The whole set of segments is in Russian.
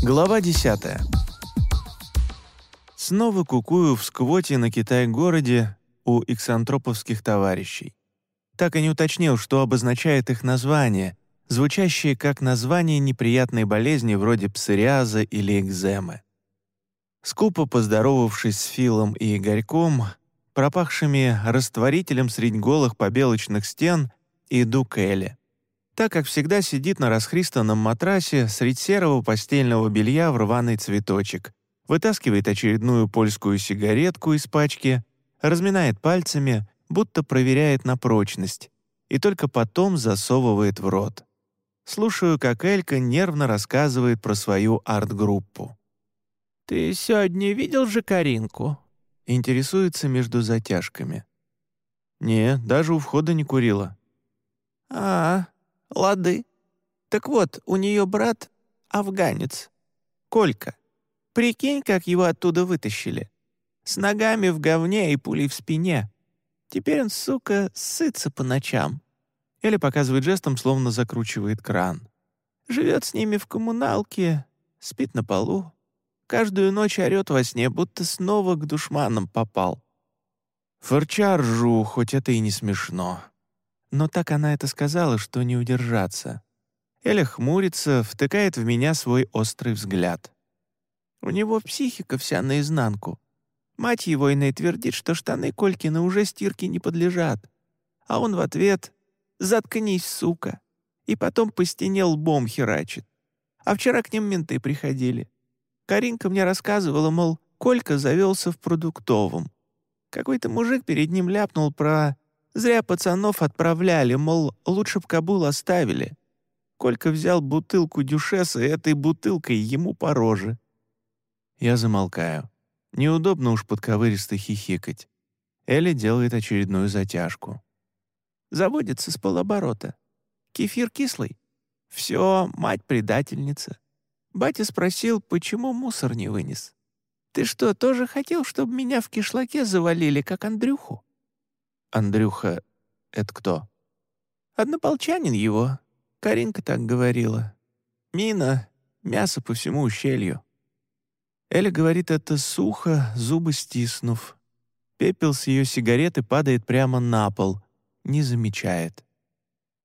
Глава 10. Снова кукую в сквоте на Китай-городе у иксантроповских товарищей. Так и не уточнил, что обозначает их название, звучащее как название неприятной болезни вроде псориаза или экземы. Скупо поздоровавшись с Филом и Игорьком, пропахшими растворителем средь голых побелочных стен, иду к Эле. Так как всегда сидит на расхристанном матрасе средь серого постельного белья в рваный цветочек, вытаскивает очередную польскую сигаретку из пачки, разминает пальцами, будто проверяет на прочность, и только потом засовывает в рот. Слушаю, как Элька нервно рассказывает про свою арт-группу. «Ты сегодня видел же Каринку?» Интересуется между затяжками. «Не, даже у входа не курила». «А, лады. Так вот, у нее брат — афганец. Колька. Прикинь, как его оттуда вытащили. С ногами в говне и пулей в спине. Теперь он, сука, сытся по ночам. Или показывает жестом, словно закручивает кран. Живет с ними в коммуналке, спит на полу. Каждую ночь орет во сне, будто снова к душманам попал. Фырча ржу, хоть это и не смешно. Но так она это сказала, что не удержаться. Эля хмурится, втыкает в меня свой острый взгляд. У него психика вся наизнанку. Мать его иной твердит, что штаны Колькины уже стирке не подлежат. А он в ответ «Заткнись, сука!» И потом по стене лбом херачит. А вчера к ним менты приходили. Каринка мне рассказывала, мол, Колька завелся в продуктовом. Какой-то мужик перед ним ляпнул про «Зря пацанов отправляли, мол, лучше б Кабул оставили». Колька взял бутылку дюшеса и этой бутылкой ему по роже. Я замолкаю. Неудобно уж подковыристо хихикать. Элли делает очередную затяжку. Заводится с полоборота. Кефир кислый. Все, мать предательница. Батя спросил, почему мусор не вынес. «Ты что, тоже хотел, чтобы меня в кишлаке завалили, как Андрюху?» «Андрюха — это кто?» «Однополчанин его. Каринка так говорила. Мина, мясо по всему ущелью. Эля говорит это сухо, зубы стиснув. Пепел с ее сигареты падает прямо на пол. Не замечает.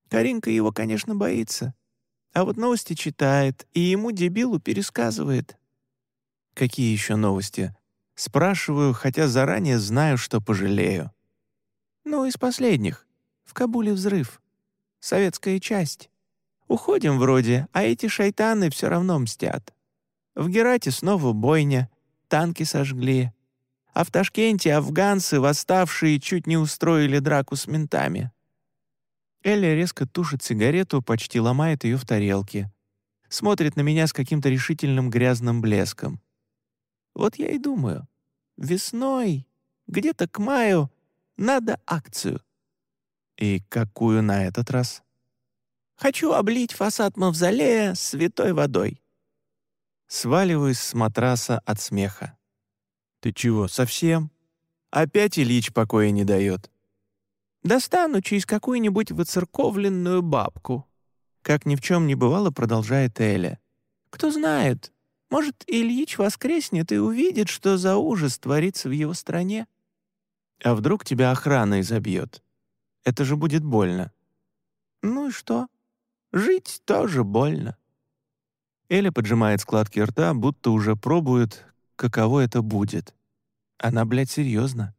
Каринка его, конечно, боится. А вот новости читает, и ему, дебилу, пересказывает. Какие еще новости? Спрашиваю, хотя заранее знаю, что пожалею. Ну, из последних. В Кабуле взрыв. Советская часть. Уходим вроде, а эти шайтаны все равно мстят. В Герате снова бойня, танки сожгли. А в Ташкенте афганцы, восставшие, чуть не устроили драку с ментами. Элли резко тушит сигарету, почти ломает ее в тарелке. Смотрит на меня с каким-то решительным грязным блеском. Вот я и думаю, весной, где-то к маю, надо акцию. И какую на этот раз? Хочу облить фасад мавзолея святой водой. Сваливаюсь с матраса от смеха. «Ты чего, совсем? Опять Ильич покоя не дает?» «Достану через какую-нибудь выцерковленную бабку». Как ни в чем не бывало, продолжает Эля. «Кто знает, может, Ильич воскреснет и увидит, что за ужас творится в его стране». «А вдруг тебя охрана изобьет? Это же будет больно». «Ну и что? Жить тоже больно». Эля поджимает складки рта, будто уже пробует, каково это будет. Она, блядь, серьезно.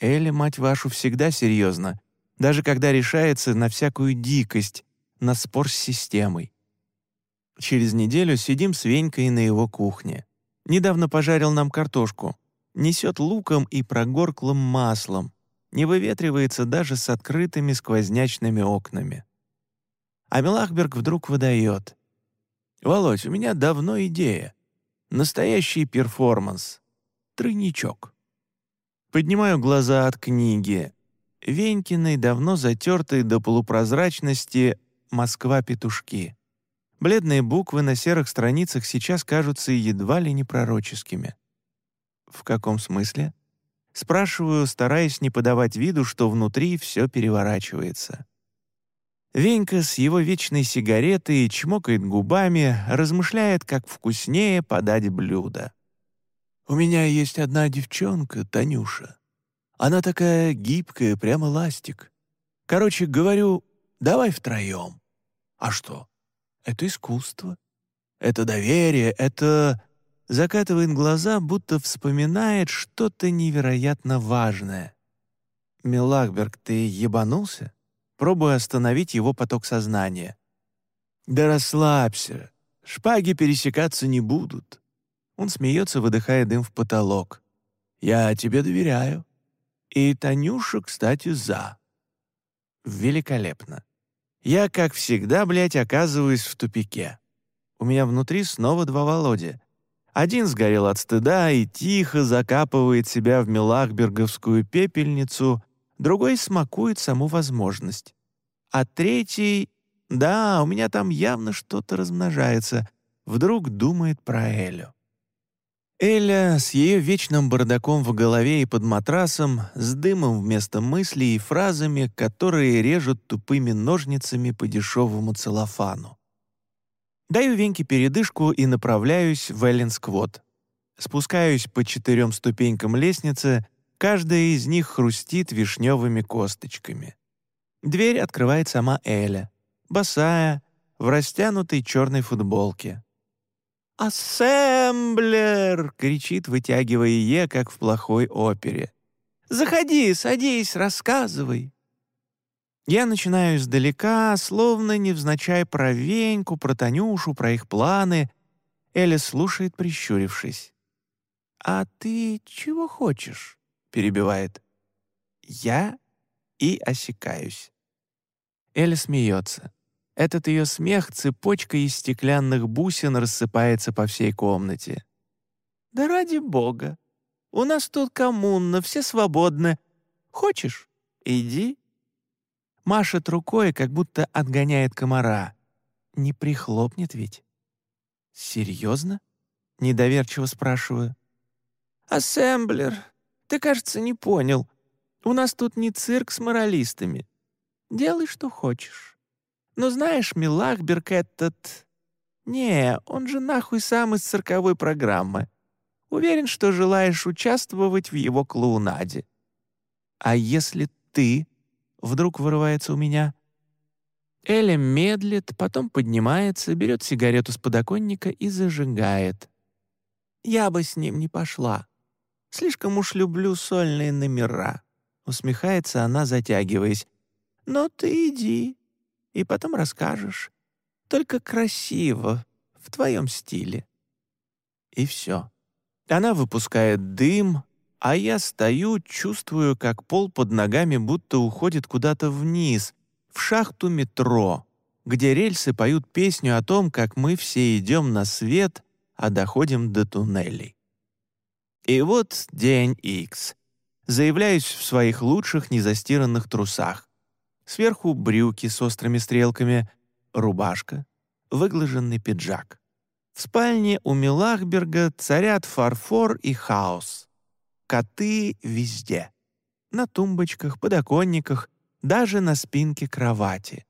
Эля, мать вашу, всегда серьезно, даже когда решается на всякую дикость, на спор с системой. Через неделю сидим с Венькой на его кухне. Недавно пожарил нам картошку. Несет луком и прогорклым маслом. Не выветривается даже с открытыми сквознячными окнами. А Мелахберг вдруг выдает. «Володь, у меня давно идея. Настоящий перформанс. Тройничок». Поднимаю глаза от книги. Венькиной, давно затертой до полупрозрачности «Москва-петушки». Бледные буквы на серых страницах сейчас кажутся едва ли не пророческими. «В каком смысле?» Спрашиваю, стараясь не подавать виду, что внутри все переворачивается. Венька с его вечной сигаретой чмокает губами, размышляет, как вкуснее подать блюдо. «У меня есть одна девчонка, Танюша. Она такая гибкая, прямо ластик. Короче, говорю, давай втроем. А что? Это искусство. Это доверие, это...» Закатывает глаза, будто вспоминает что-то невероятно важное. «Милахберг, ты ебанулся?» Пробую остановить его поток сознания. «Да расслабься. Шпаги пересекаться не будут». Он смеется, выдыхая дым в потолок. «Я тебе доверяю. И Танюша, кстати, за». Великолепно. Я, как всегда, блядь, оказываюсь в тупике. У меня внутри снова два Володя. Один сгорел от стыда и тихо закапывает себя в Мелахберговскую пепельницу, другой смакует саму возможность. А третий... Да, у меня там явно что-то размножается. Вдруг думает про Элю. Эля с ее вечным бардаком в голове и под матрасом, с дымом вместо мыслей и фразами, которые режут тупыми ножницами по дешевому целлофану. Даю Веньке передышку и направляюсь в Эллинсквот. Спускаюсь по четырем ступенькам лестницы, каждая из них хрустит вишневыми косточками. Дверь открывает сама Эля, босая, в растянутой черной футболке. «Ассемблер!» — кричит, вытягивая Е, как в плохой опере. «Заходи, садись, рассказывай!» Я начинаю издалека, словно невзначай про Веньку, про Танюшу, про их планы. Эля слушает, прищурившись. «А ты чего хочешь?» — перебивает. «Я?» и осекаюсь. Эля смеется. Этот ее смех цепочкой из стеклянных бусин рассыпается по всей комнате. «Да ради бога! У нас тут коммуна, все свободны. Хочешь? Иди». Машет рукой, как будто отгоняет комара. Не прихлопнет ведь? «Серьезно?» — недоверчиво спрашиваю. «Ассемблер, ты, кажется, не понял. У нас тут не цирк с моралистами. Делай, что хочешь. Но знаешь, Милахберг этот... Не, он же нахуй сам из цирковой программы. Уверен, что желаешь участвовать в его клоунаде. А если ты... Вдруг вырывается у меня... Эля медлит, потом поднимается, берет сигарету с подоконника и зажигает. «Я бы с ним не пошла. Слишком уж люблю сольные номера», — усмехается она, затягиваясь. «Но ты иди, и потом расскажешь. Только красиво, в твоем стиле». И все. Она выпускает дым, а я стою, чувствую, как пол под ногами будто уходит куда-то вниз, в шахту метро, где рельсы поют песню о том, как мы все идем на свет, а доходим до туннелей. И вот день Икс. Заявляюсь в своих лучших незастиранных трусах. Сверху брюки с острыми стрелками, рубашка, выглаженный пиджак. В спальне у Милахберга царят фарфор и хаос. Коты везде. На тумбочках, подоконниках, даже на спинке кровати.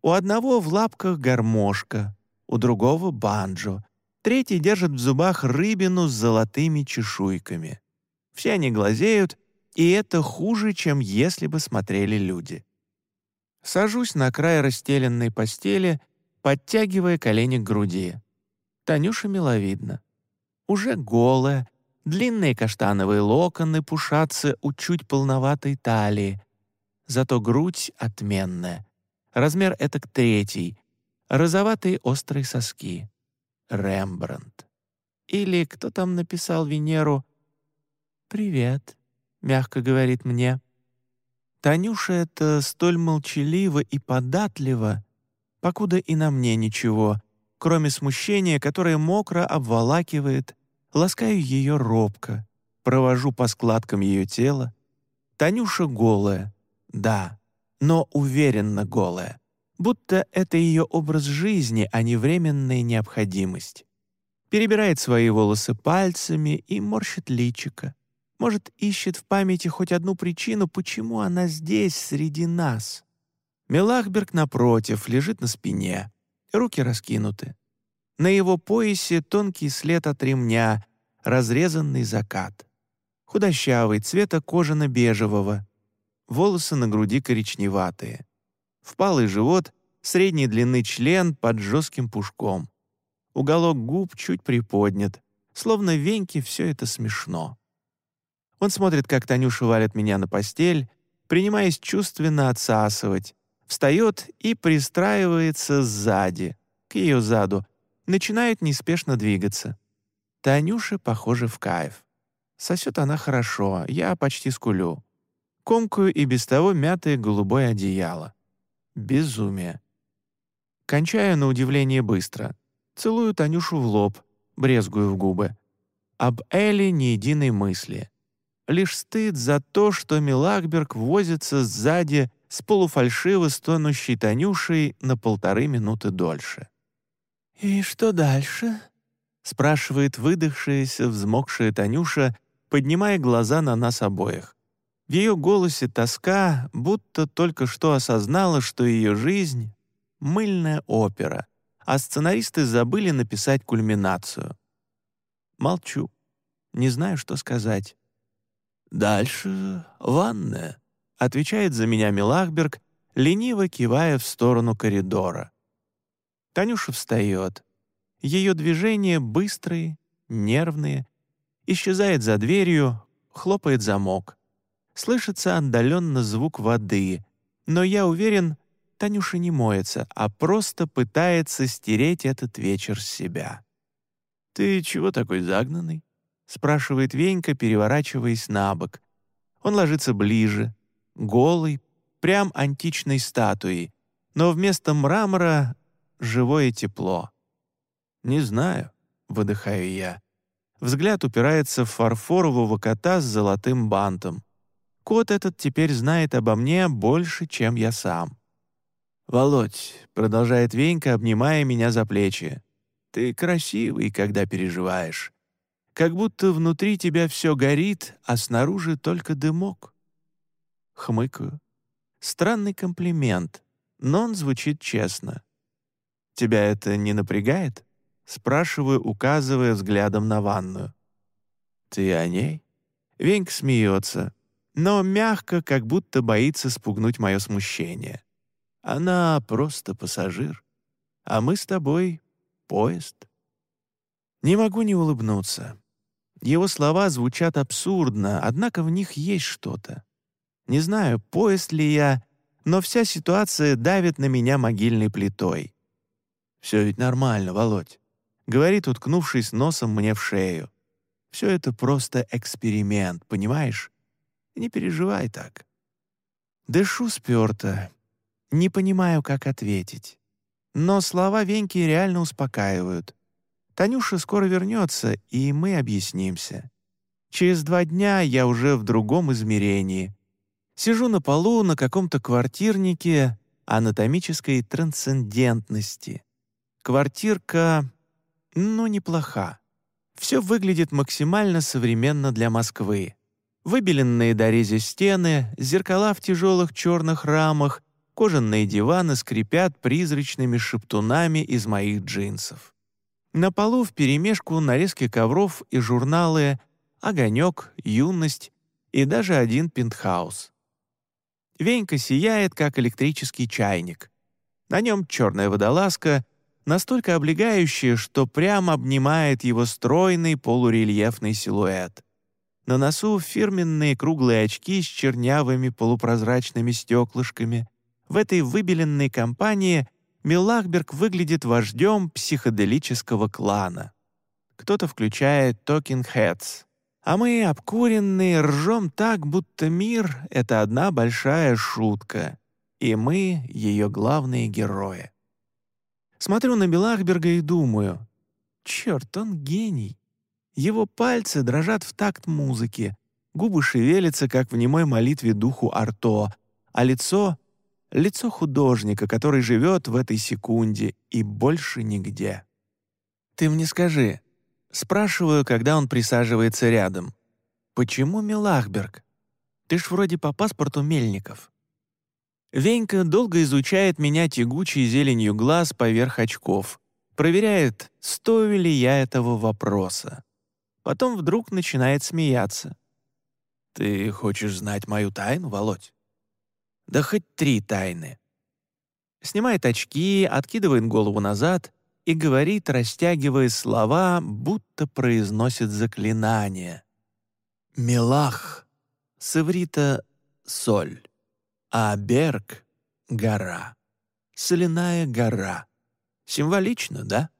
У одного в лапках гармошка, у другого — банджо, третий держит в зубах рыбину с золотыми чешуйками. Все они глазеют, и это хуже, чем если бы смотрели люди. Сажусь на край расстеленной постели, подтягивая колени к груди. Танюша миловидна. Уже голая, длинные каштановые локоны пушатся у чуть полноватой талии. Зато грудь отменная. Размер этак третий. Розоватые острые соски. Рембрандт. Или кто там написал Венеру? «Привет», — мягко говорит мне. Танюша это столь молчалива и податлива, покуда и на мне ничего, кроме смущения, которое мокро обволакивает, ласкаю ее робко, провожу по складкам ее тела. Танюша голая, да, но уверенно голая, будто это ее образ жизни, а не временная необходимость. Перебирает свои волосы пальцами и морщит личико. Может, ищет в памяти хоть одну причину, почему она здесь, среди нас. Мелахберг, напротив, лежит на спине, руки раскинуты. На его поясе тонкий след от ремня, разрезанный закат. Худощавый, цвета кожано-бежевого. Волосы на груди коричневатые. Впалый живот, средней длины член под жестким пушком. Уголок губ чуть приподнят, словно веньки все это смешно. Он смотрит, как Танюша валит меня на постель, принимаясь чувственно отсасывать, встает и пристраивается сзади, к ее заду, начинает неспешно двигаться. Танюша, похоже, в кайф. Сосет она хорошо, я почти скулю. Комкую и без того мятое голубое одеяло. Безумие. Кончаю на удивление быстро. Целую Танюшу в лоб, брезгую в губы. Об Элли ни единой мысли. Лишь стыд за то, что Милакберг возится сзади с полуфальшиво стонущей Танюшей на полторы минуты дольше. «И что дальше?» — спрашивает выдохшаяся, взмокшая Танюша, поднимая глаза на нас обоих. В ее голосе тоска, будто только что осознала, что ее жизнь — мыльная опера, а сценаристы забыли написать кульминацию. Молчу. Не знаю, что сказать. «Дальше ванная», — отвечает за меня Милахберг, лениво кивая в сторону коридора. Танюша встает. Ее движения быстрые, нервные. Исчезает за дверью, хлопает замок. Слышится отдаленно звук воды, но я уверен, Танюша не моется, а просто пытается стереть этот вечер с себя. «Ты чего такой загнанный?» — спрашивает Венька, переворачиваясь на бок. Он ложится ближе, голый, прям античной статуей, но вместо мрамора — живое тепло. «Не знаю», — выдыхаю я. Взгляд упирается в фарфорового кота с золотым бантом. Кот этот теперь знает обо мне больше, чем я сам. «Володь», — продолжает Венька, обнимая меня за плечи, «ты красивый, когда переживаешь. Как будто внутри тебя все горит, а снаружи только дымок». Хмыкаю. Странный комплимент, но он звучит честно. «Тебя это не напрягает?» Спрашиваю, указывая взглядом на ванную. «Ты о ней?» Венька смеется, но мягко, как будто боится спугнуть мое смущение. Она просто пассажир, а мы с тобой — поезд. Не могу не улыбнуться. Его слова звучат абсурдно, однако в них есть что-то. Не знаю, поезд ли я, но вся ситуация давит на меня могильной плитой. «Все ведь нормально, Володь», — говорит, уткнувшись носом мне в шею. «Все это просто эксперимент, понимаешь? Не переживай так. Дышу сперто. Не понимаю, как ответить. Но слова Веньки реально успокаивают. Танюша скоро вернется, и мы объяснимся. Через два дня я уже в другом измерении. Сижу на полу на каком-то квартирнике анатомической трансцендентности. Квартирка, ну, неплоха. Все выглядит максимально современно для Москвы. Выбеленные до рези стены, зеркала в тяжелых черных рамах, кожаные диваны скрипят призрачными шептунами из моих джинсов. На полу вперемешку нарезки ковров и журналы «Огонек», «Юность» и даже один пентхаус. Венька сияет, как электрический чайник. На нем черная водолазка, настолько облегающая, что прямо обнимает его стройный полурельефный силуэт. На носу фирменные круглые очки с чернявыми полупрозрачными стеклышками. В этой выбеленной компании Милахберг выглядит вождем психоделического клана. Кто-то включает Talking Heads, а мы, обкуренные, ржем так, будто мир — это одна большая шутка, и мы — ее главные герои. Смотрю на Милахберга и думаю, черт, он гений. Его пальцы дрожат в такт музыки, губы шевелятся, как в немой молитве духу Арто, а лицо — лицо художника, который живет в этой секунде и больше нигде. «Ты мне скажи», — спрашиваю, когда он присаживается рядом, «почему Милахберг? Ты ж вроде по паспорту Мельников». Венька долго изучает меня тягучей зеленью глаз поверх очков, проверяет, стою ли я этого вопроса. Потом вдруг начинает смеяться. «Ты хочешь знать мою тайну, Володь?» «Да хоть три тайны». Снимает очки, откидывает голову назад и говорит, растягивая слова, будто произносит заклинание. «Мелах» с иврита «соль» а Берг — гора. Соляная гора. Символично, да?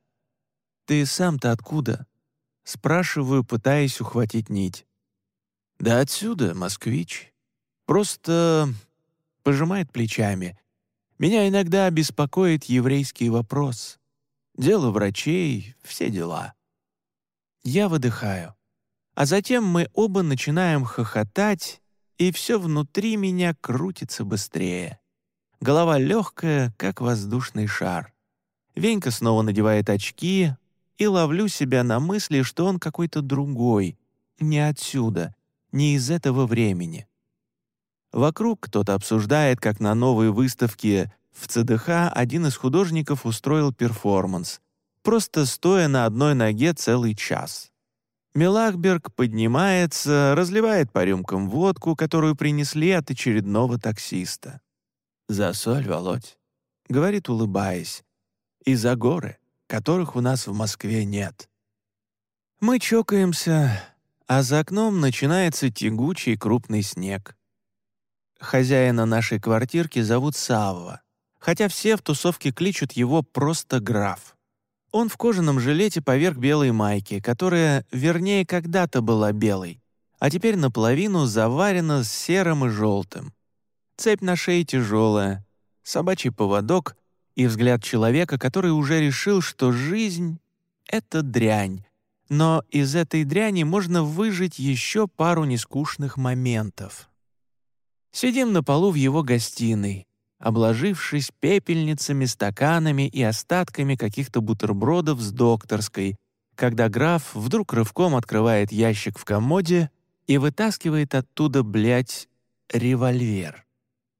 Ты сам-то откуда? Спрашиваю, пытаясь ухватить нить. Да отсюда, москвич. Просто пожимает плечами. Меня иногда беспокоит еврейский вопрос. Дело врачей, все дела. Я выдыхаю. А затем мы оба начинаем хохотать и все внутри меня крутится быстрее. Голова легкая, как воздушный шар. Венька снова надевает очки, и ловлю себя на мысли, что он какой-то другой, не отсюда, не из этого времени. Вокруг кто-то обсуждает, как на новой выставке в ЦДХ один из художников устроил перформанс, просто стоя на одной ноге целый час. Мелахберг поднимается, разливает по рюмкам водку, которую принесли от очередного таксиста. «За соль, Володь», — говорит, улыбаясь, — «и за горы, которых у нас в Москве нет». Мы чокаемся, а за окном начинается тягучий крупный снег. Хозяина нашей квартирки зовут Савва, хотя все в тусовке кличут его просто граф. Он в кожаном жилете поверх белой майки, которая, вернее, когда-то была белой, а теперь наполовину заварена с серым и желтым. Цепь на шее тяжелая, собачий поводок и взгляд человека, который уже решил, что жизнь — это дрянь, но из этой дряни можно выжить еще пару нескучных моментов. Сидим на полу в его гостиной, обложившись пепельницами, стаканами и остатками каких-то бутербродов с докторской, когда граф вдруг рывком открывает ящик в комоде и вытаскивает оттуда, блядь, револьвер.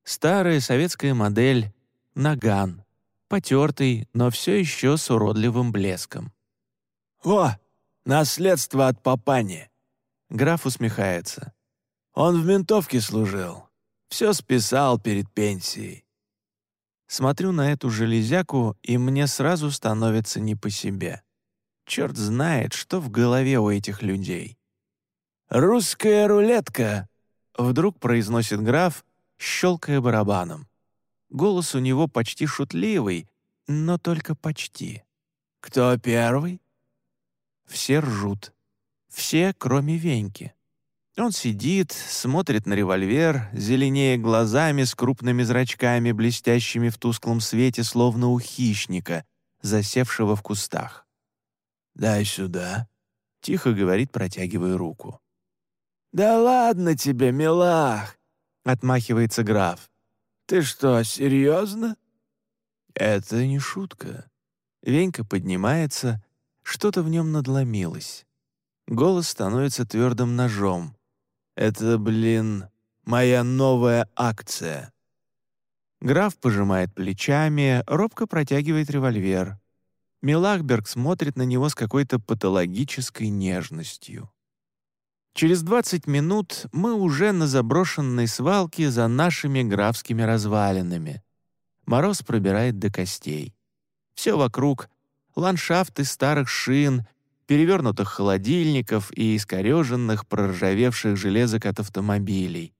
Старая советская модель «Наган», потертый, но все еще с уродливым блеском. «О, наследство от папани!» Граф усмехается. «Он в ментовке служил. Все списал перед пенсией. Смотрю на эту железяку, и мне сразу становится не по себе. Черт знает, что в голове у этих людей. «Русская рулетка!» — вдруг произносит граф, щелкая барабаном. Голос у него почти шутливый, но только почти. «Кто первый?» Все ржут. Все, кроме Веньки. Он сидит, смотрит на револьвер, зеленее глазами с крупными зрачками, блестящими в тусклом свете, словно у хищника, засевшего в кустах. «Дай сюда», — тихо говорит, протягивая руку. «Да ладно тебе, милах!» — отмахивается граф. «Ты что, серьезно?» «Это не шутка». Венька поднимается, что-то в нем надломилось. Голос становится твердым ножом. Это, блин, моя новая акция». Граф пожимает плечами, робко протягивает револьвер. Милахберг смотрит на него с какой-то патологической нежностью. Через 20 минут мы уже на заброшенной свалке за нашими графскими развалинами. Мороз пробирает до костей. Все вокруг — ландшафты старых шин, перевернутых холодильников и искореженных, проржавевших железок от автомобилей.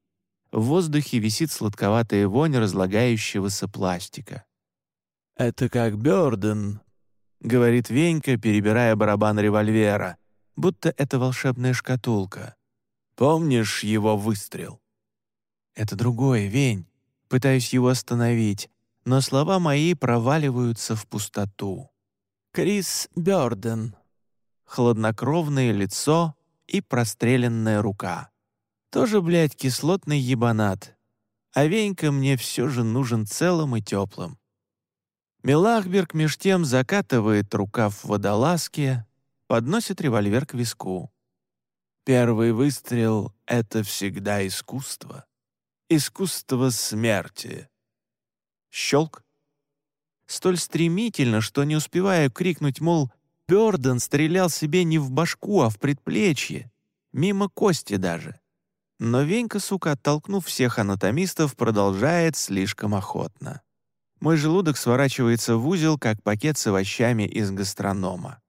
В воздухе висит сладковатая вонь разлагающегося пластика. «Это как Бёрден», — говорит Венька, перебирая барабан револьвера, будто это волшебная шкатулка. «Помнишь его выстрел?» «Это другое, Вень. Пытаюсь его остановить, но слова мои проваливаются в пустоту. Крис Бёрден, хладнокровное лицо и простреленная рука. Тоже, блядь, кислотный ебанат. А Венька мне все же нужен целым и теплым. Милахберг меж тем закатывает рукав в водолазке, подносит револьвер к виску. Первый выстрел — это всегда искусство. Искусство смерти. Щелк. Столь стремительно, что не успеваю крикнуть, мол, Бёрден стрелял себе не в башку, а в предплечье, мимо кости даже. Но Венька, сука, оттолкнув всех анатомистов, продолжает слишком охотно. Мой желудок сворачивается в узел, как пакет с овощами из гастронома.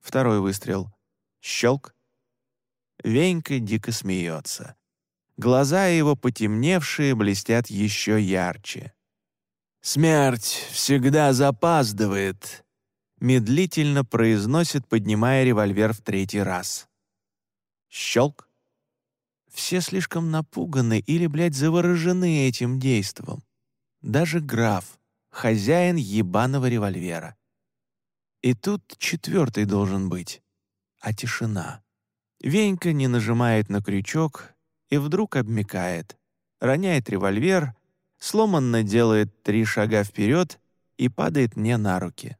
Второй выстрел. Щелк. Венька дико смеется. Глаза его, потемневшие, блестят еще ярче. «Смерть всегда запаздывает», — медлительно произносит, поднимая револьвер в третий раз. Щелк. Все слишком напуганы или, блядь, заворожены этим действом. Даже граф, хозяин ебаного револьвера. И тут четвертый должен быть. А тишина. Венька не нажимает на крючок и вдруг обмикает, роняет револьвер, сломанно делает три шага вперед и падает мне на руки.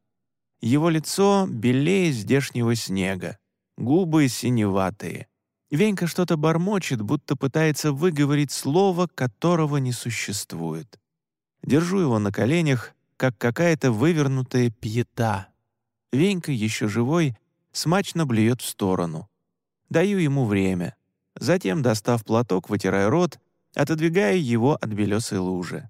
Его лицо белее здешнего снега, губы синеватые. Венька что-то бормочет, будто пытается выговорить слово, которого не существует. Держу его на коленях, как какая-то вывернутая пьета. Венька, еще живой, смачно блюет в сторону. Даю ему время. Затем, достав платок, вытираю рот, отодвигаю его от белесой лужи.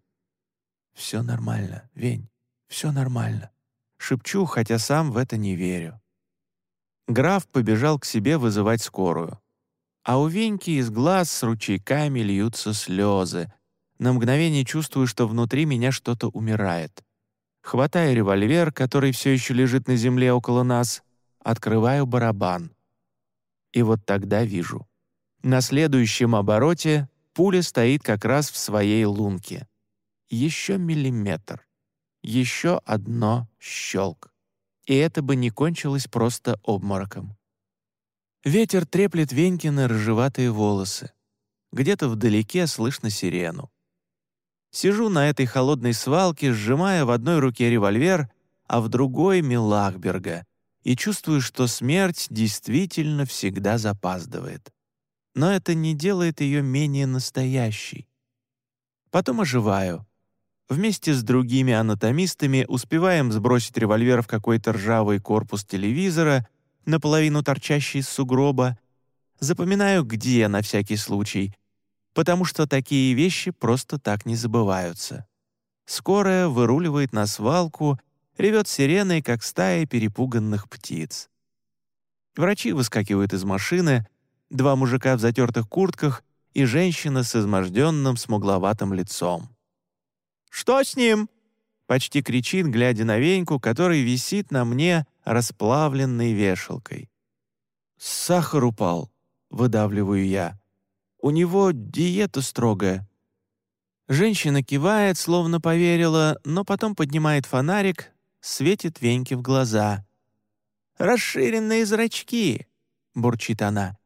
«Все нормально, Вень, все нормально», — шепчу, хотя сам в это не верю. Граф побежал к себе вызывать скорую. А у Веньки из глаз с ручейками льются слезы, на мгновение чувствую, что внутри меня что-то умирает. Хватаю револьвер, который все еще лежит на земле около нас, открываю барабан. И вот тогда вижу. На следующем обороте пуля стоит как раз в своей лунке. Еще миллиметр. Еще одно щелк. И это бы не кончилось просто обмороком. Ветер треплет Венькины рыжеватые волосы. Где-то вдалеке слышно сирену. Сижу на этой холодной свалке, сжимая в одной руке револьвер, а в другой — Милахберга, и чувствую, что смерть действительно всегда запаздывает. Но это не делает ее менее настоящей. Потом оживаю. Вместе с другими анатомистами успеваем сбросить револьвер в какой-то ржавый корпус телевизора, наполовину торчащий из сугроба. Запоминаю, где на всякий случай — потому что такие вещи просто так не забываются. Скорая выруливает на свалку, ревет сиреной, как стая перепуганных птиц. Врачи выскакивают из машины, два мужика в затертых куртках и женщина с изможденным смугловатым лицом. «Что с ним?» — почти кричит, глядя на веньку, который висит на мне расплавленной вешалкой. «Сахар упал», — выдавливаю я. У него диета строгая». Женщина кивает, словно поверила, но потом поднимает фонарик, светит Веньке в глаза. «Расширенные зрачки», — бурчит она.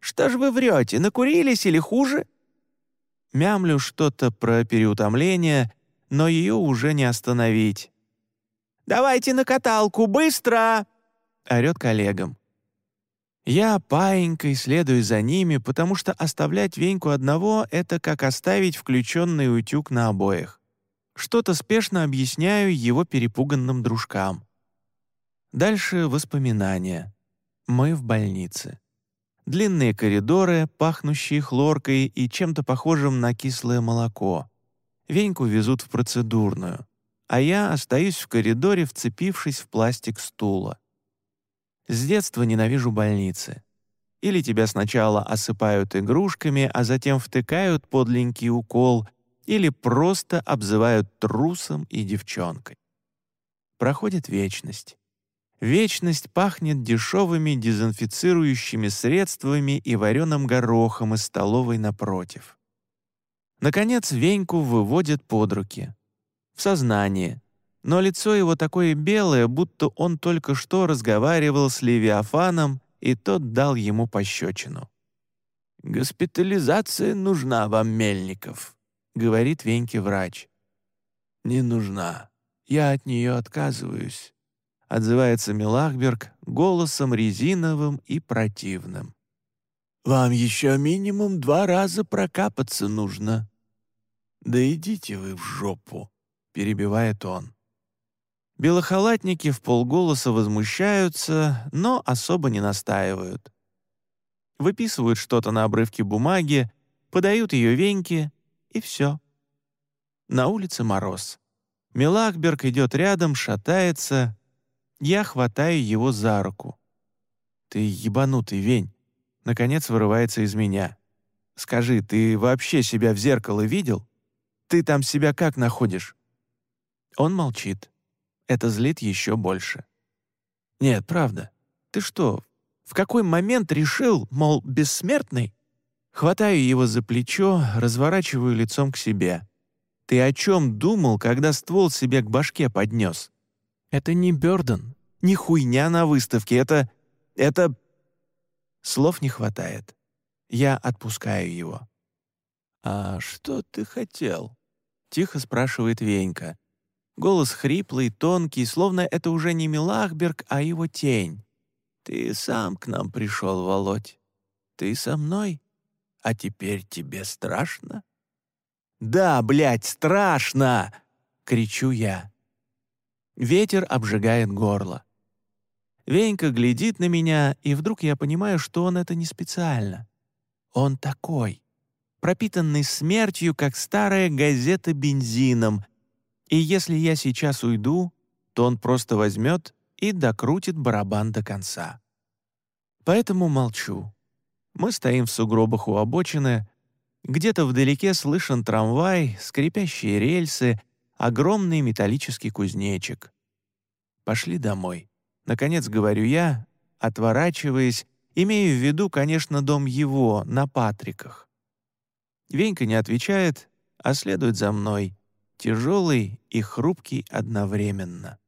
«Что ж вы врете, накурились или хуже?» Мямлю что-то про переутомление, но ее уже не остановить. «Давайте на каталку, быстро!» — орет коллегам. Я паинькой следую за ними, потому что оставлять Веньку одного — это как оставить включенный утюг на обоих. Что-то спешно объясняю его перепуганным дружкам. Дальше воспоминания. Мы в больнице. Длинные коридоры, пахнущие хлоркой и чем-то похожим на кислое молоко. Веньку везут в процедурную, а я остаюсь в коридоре, вцепившись в пластик стула. С детства ненавижу больницы. Или тебя сначала осыпают игрушками, а затем втыкают подленький укол, или просто обзывают трусом и девчонкой. Проходит вечность. Вечность пахнет дешевыми дезинфицирующими средствами и вареным горохом из столовой напротив. Наконец Веньку выводят под руки. В сознание, но лицо его такое белое, будто он только что разговаривал с Левиафаном, и тот дал ему пощечину. «Госпитализация нужна вам, Мельников», — говорит Веньке врач. «Не нужна. Я от нее отказываюсь», — отзывается Милахберг голосом резиновым и противным. «Вам еще минимум два раза прокапаться нужно». «Да идите вы в жопу», перебивает он. Белохалатники в полголоса возмущаются, но особо не настаивают. Выписывают что-то на обрывке бумаги, подают ее Веньке, и все. На улице мороз. Милахберг идет рядом, шатается. Я хватаю его за руку. «Ты ебанутый, Вень!» Наконец вырывается из меня. «Скажи, ты вообще себя в зеркало видел? Ты там себя как находишь?» Он молчит. Это злит еще больше. «Нет, правда. Ты что, в какой момент решил, мол, бессмертный?» Хватаю его за плечо, разворачиваю лицом к себе. «Ты о чем думал, когда ствол себе к башке поднес? Это не Бёрден, не хуйня на выставке, это... это...» Слов не хватает. Я отпускаю его. «А что ты хотел?» — тихо спрашивает Венька. Голос хриплый, тонкий, словно это уже не Милахберг, а его тень. «Ты сам к нам пришел, Володь. Ты со мной? А теперь тебе страшно?» «Да, блядь, страшно!» — кричу я. Ветер обжигает горло. Венька глядит на меня, и вдруг я понимаю, что он это не специально. Он такой, пропитанный смертью, как старая газета бензином, и если я сейчас уйду, то он просто возьмет и докрутит барабан до конца. Поэтому молчу. Мы стоим в сугробах у обочины, где-то вдалеке слышен трамвай, скрипящие рельсы, огромный металлический кузнечик. Пошли домой. Наконец говорю я, отворачиваясь, имею в виду, конечно, дом его, на Патриках. Венька не отвечает, а следует за мной — тяжелый и хрупкий одновременно.